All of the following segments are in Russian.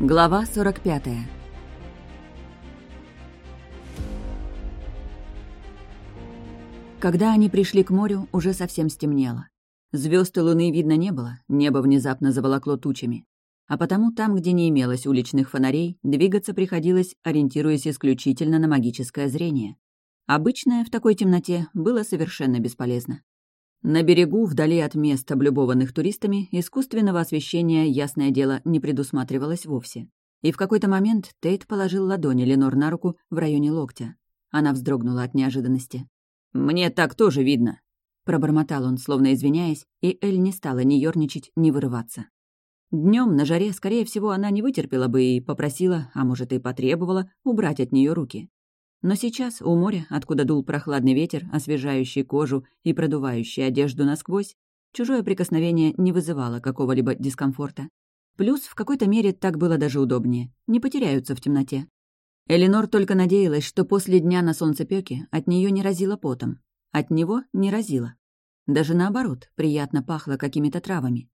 Глава 45 Когда они пришли к морю, уже совсем стемнело. Звезд и луны видно не было, небо внезапно заволокло тучами. А потому там, где не имелось уличных фонарей, двигаться приходилось, ориентируясь исключительно на магическое зрение. Обычное в такой темноте было совершенно бесполезно. На берегу, вдали от мест, облюбованных туристами, искусственного освещения, ясное дело, не предусматривалось вовсе. И в какой-то момент Тейт положил ладони Ленор на руку в районе локтя. Она вздрогнула от неожиданности. «Мне так тоже видно», — пробормотал он, словно извиняясь, и Эль не стала ни ёрничать, ни вырываться. Днем на жаре, скорее всего, она не вытерпела бы и попросила, а может и потребовала, убрать от нее руки. Но сейчас у моря, откуда дул прохладный ветер, освежающий кожу и продувающий одежду насквозь, чужое прикосновение не вызывало какого-либо дискомфорта. Плюс в какой-то мере так было даже удобнее, не потеряются в темноте. Эленор только надеялась, что после дня на солнцепёке от нее не разило потом, от него не разило. Даже наоборот, приятно пахло какими-то травами.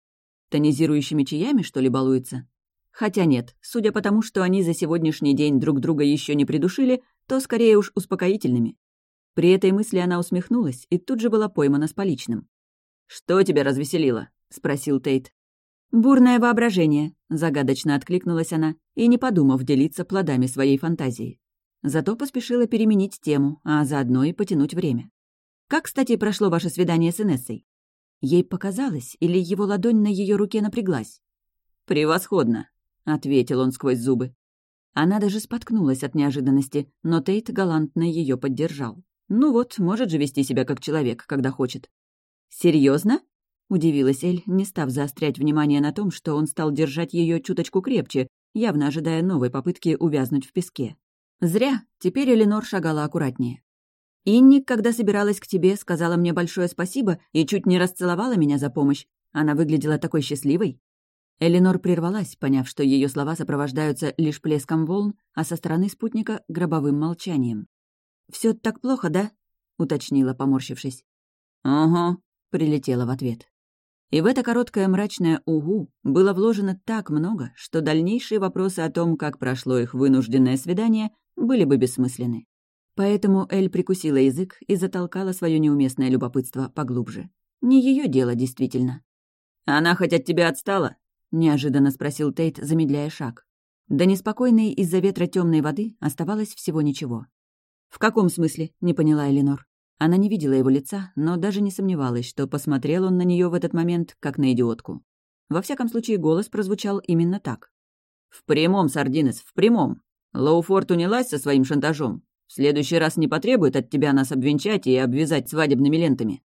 Тонизирующими чаями, что ли, балуется? Хотя нет, судя по тому, что они за сегодняшний день друг друга еще не придушили, то скорее уж успокоительными. При этой мысли она усмехнулась и тут же была поймана с поличным. «Что тебя развеселило?» — спросил Тейт. «Бурное воображение», — загадочно откликнулась она, и не подумав делиться плодами своей фантазии. Зато поспешила переменить тему, а заодно и потянуть время. «Как, кстати, прошло ваше свидание с Инессой?» Ей показалось, или его ладонь на ее руке напряглась? «Превосходно», — ответил он сквозь зубы. Она даже споткнулась от неожиданности, но Тейт галантно ее поддержал. Ну вот, может же вести себя как человек, когда хочет. Серьезно? удивилась Эль, не став заострять внимание на том, что он стал держать ее чуточку крепче, явно ожидая новой попытки увязнуть в песке. Зря, теперь Эленор шагала аккуратнее. «Инни, когда собиралась к тебе, сказала мне большое спасибо и чуть не расцеловала меня за помощь. Она выглядела такой счастливой». Эленор прервалась, поняв, что ее слова сопровождаются лишь плеском волн, а со стороны спутника — гробовым молчанием. Все так плохо, да?» — уточнила, поморщившись. «Ага», — прилетела в ответ. И в это короткое мрачное «угу» было вложено так много, что дальнейшие вопросы о том, как прошло их вынужденное свидание, были бы бессмысленны. Поэтому Эль прикусила язык и затолкала свое неуместное любопытство поглубже. Не ее дело, действительно. «Она хоть от тебя отстала?» Неожиданно спросил Тейт, замедляя шаг. До неспокойной из-за ветра темной воды оставалось всего ничего. «В каком смысле?» — не поняла Эленор. Она не видела его лица, но даже не сомневалась, что посмотрел он на нее в этот момент, как на идиотку. Во всяком случае, голос прозвучал именно так. «В прямом, Сардинес, в прямом. Лоуфорд унялась со своим шантажом. В следующий раз не потребует от тебя нас обвенчать и обвязать свадебными лентами.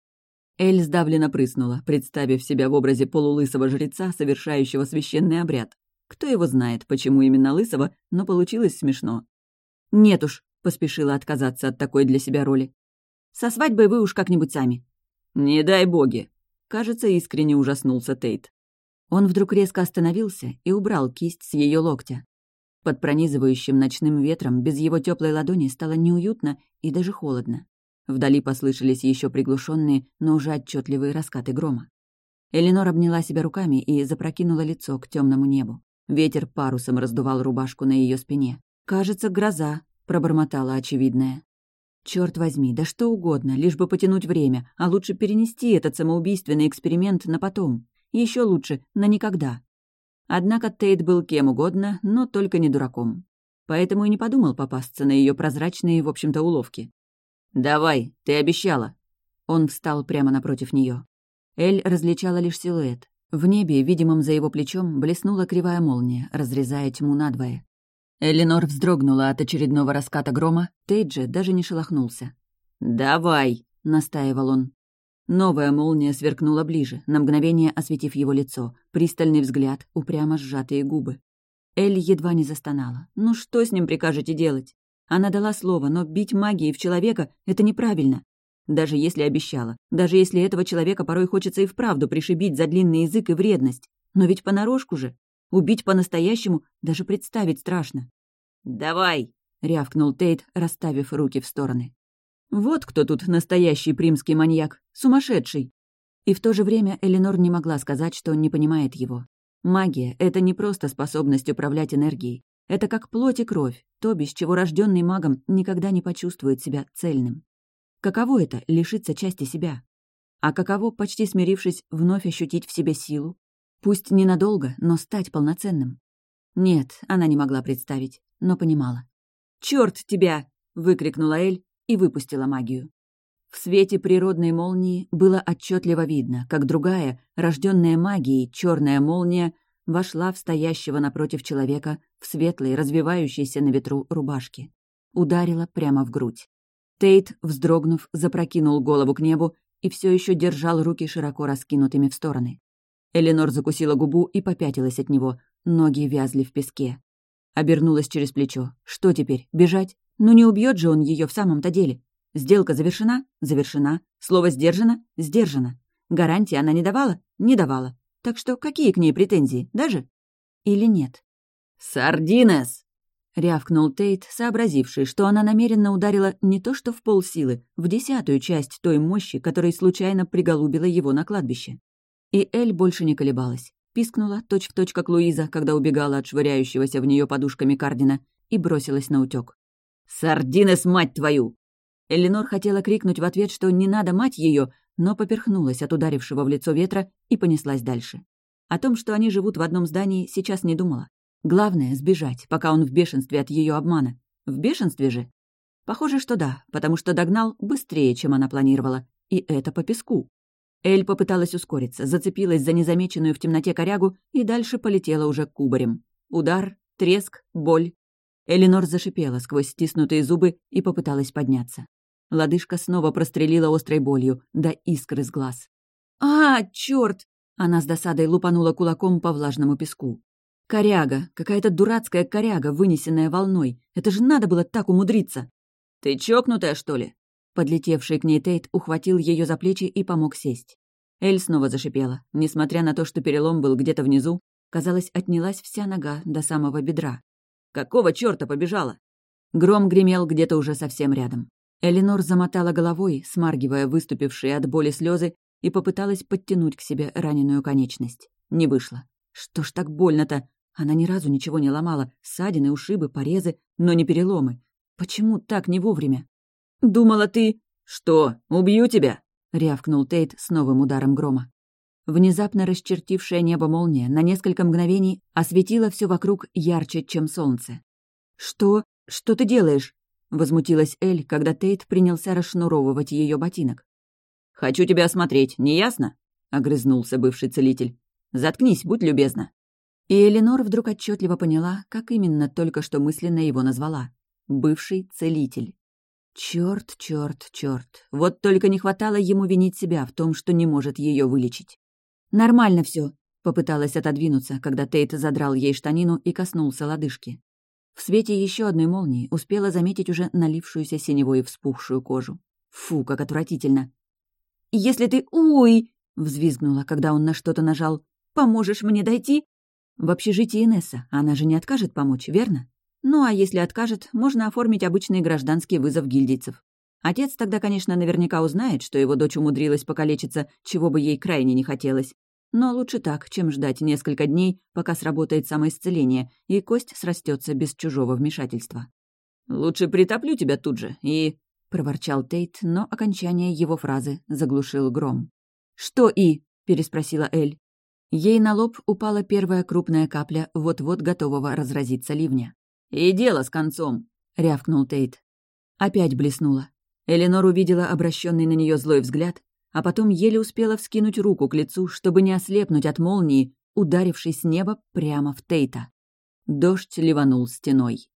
Эль сдавленно прыснула, представив себя в образе полулысого жреца, совершающего священный обряд. Кто его знает, почему именно лысого, но получилось смешно. «Нет уж», — поспешила отказаться от такой для себя роли. «Со свадьбой вы уж как-нибудь сами». «Не дай боги!» — кажется, искренне ужаснулся Тейт. Он вдруг резко остановился и убрал кисть с ее локтя. Под пронизывающим ночным ветром без его теплой ладони стало неуютно и даже холодно. Вдали послышались еще приглушенные, но уже отчетливые раскаты грома. Эленор обняла себя руками и запрокинула лицо к темному небу. Ветер парусом раздувал рубашку на ее спине. «Кажется, гроза», — пробормотала очевидная. Черт возьми, да что угодно, лишь бы потянуть время, а лучше перенести этот самоубийственный эксперимент на потом. Еще лучше, на никогда. Однако Тейт был кем угодно, но только не дураком. Поэтому и не подумал попасться на ее прозрачные, в общем-то, уловки. «Давай, ты обещала!» Он встал прямо напротив нее. Эль различала лишь силуэт. В небе, видимом за его плечом, блеснула кривая молния, разрезая тьму надвое. Эленор вздрогнула от очередного раската грома, Тейджи даже не шелохнулся. «Давай!» — настаивал он. Новая молния сверкнула ближе, на мгновение осветив его лицо, пристальный взгляд, упрямо сжатые губы. Эль едва не застонала. «Ну что с ним прикажете делать?» Она дала слово, но бить магией в человека — это неправильно. Даже если обещала, даже если этого человека порой хочется и вправду пришибить за длинный язык и вредность. Но ведь понарошку же. Убить по-настоящему даже представить страшно. «Давай!» — рявкнул Тейт, расставив руки в стороны. «Вот кто тут настоящий примский маньяк, сумасшедший!» И в то же время Эленор не могла сказать, что не понимает его. Магия — это не просто способность управлять энергией. Это как плоть и кровь, то, без чего рожденный магом никогда не почувствует себя цельным. Каково это — лишиться части себя? А каково, почти смирившись, вновь ощутить в себе силу? Пусть ненадолго, но стать полноценным. Нет, она не могла представить, но понимала. «Чёрт тебя!» — выкрикнула Эль и выпустила магию. В свете природной молнии было отчетливо видно, как другая, рожденная магией, черная молния вошла в стоящего напротив человека в светлой, развивающейся на ветру рубашке. Ударила прямо в грудь. Тейт, вздрогнув, запрокинул голову к небу и все еще держал руки широко раскинутыми в стороны. Эленор закусила губу и попятилась от него, ноги вязли в песке. Обернулась через плечо. Что теперь, бежать? Ну не убьет же он ее в самом-то деле. Сделка завершена? Завершена. Слово сдержано? Сдержано. Гарантии она не давала? Не давала. Так что какие к ней претензии, даже? Или нет? «Сардинес!» — рявкнул Тейт, сообразивший, что она намеренно ударила не то что в полсилы, в десятую часть той мощи, которой случайно приголубила его на кладбище. И Эль больше не колебалась. Пискнула, точь-в-точь, как Луиза, когда убегала от швыряющегося в нее подушками Кардина, и бросилась на утёк. «Сардинес, мать твою!» Эленор хотела крикнуть в ответ, что не надо мать ее, но поперхнулась от ударившего в лицо ветра и понеслась дальше. О том, что они живут в одном здании, сейчас не думала. Главное — сбежать, пока он в бешенстве от ее обмана. В бешенстве же? Похоже, что да, потому что догнал быстрее, чем она планировала. И это по песку. Эль попыталась ускориться, зацепилась за незамеченную в темноте корягу и дальше полетела уже кубарем. Удар, треск, боль. Эленор зашипела сквозь стиснутые зубы и попыталась подняться. Лодыжка снова прострелила острой болью, до искры с глаз. «А, чёрт!» Она с досадой лупанула кулаком по влажному песку. «Коряга! Какая-то дурацкая коряга, вынесенная волной! Это же надо было так умудриться!» «Ты чокнутая, что ли?» Подлетевший к ней Тейт ухватил ее за плечи и помог сесть. Эль снова зашипела. Несмотря на то, что перелом был где-то внизу, казалось, отнялась вся нога до самого бедра. «Какого чёрта побежала?» Гром гремел где-то уже совсем рядом. Эленор замотала головой, смаргивая выступившие от боли слезы, и попыталась подтянуть к себе раненую конечность. Не вышло. Что ж так больно-то? Она ни разу ничего не ломала. Ссадины, ушибы, порезы, но не переломы. Почему так не вовремя? «Думала ты...» «Что, убью тебя?» — рявкнул Тейт с новым ударом грома. Внезапно расчертившая небо молния на несколько мгновений осветила все вокруг ярче, чем солнце. «Что? Что ты делаешь?» — возмутилась Эль, когда Тейт принялся расшнуровывать ее ботинок. «Хочу тебя осмотреть, не ясно?» — огрызнулся бывший целитель. «Заткнись, будь любезна». И Эленор вдруг отчетливо поняла, как именно только что мысленно его назвала. Бывший целитель. Черт, черт, черт. Вот только не хватало ему винить себя в том, что не может ее вылечить. «Нормально все, попыталась отодвинуться, когда Тейт задрал ей штанину и коснулся лодыжки. В свете еще одной молнии успела заметить уже налившуюся синевой вспухшую кожу. Фу, как отвратительно. «Если ты... Уй!» — взвизгнула, когда он на что-то нажал. «Поможешь мне дойти?» В общежитии Инесса. Она же не откажет помочь, верно? Ну а если откажет, можно оформить обычный гражданский вызов гильдийцев. Отец тогда, конечно, наверняка узнает, что его дочь умудрилась покалечиться, чего бы ей крайне не хотелось. Но лучше так, чем ждать несколько дней, пока сработает самоисцеление, и кость срастется без чужого вмешательства. «Лучше притоплю тебя тут же и...» — проворчал Тейт, но окончание его фразы заглушил гром. «Что и?» — переспросила Эль. Ей на лоб упала первая крупная капля вот-вот готового разразиться ливня. «И дело с концом!» — рявкнул Тейт. Опять блеснула. Эленор увидела обращенный на нее злой взгляд а потом еле успела вскинуть руку к лицу, чтобы не ослепнуть от молнии, ударившей с неба прямо в Тейта. Дождь ливанул стеной.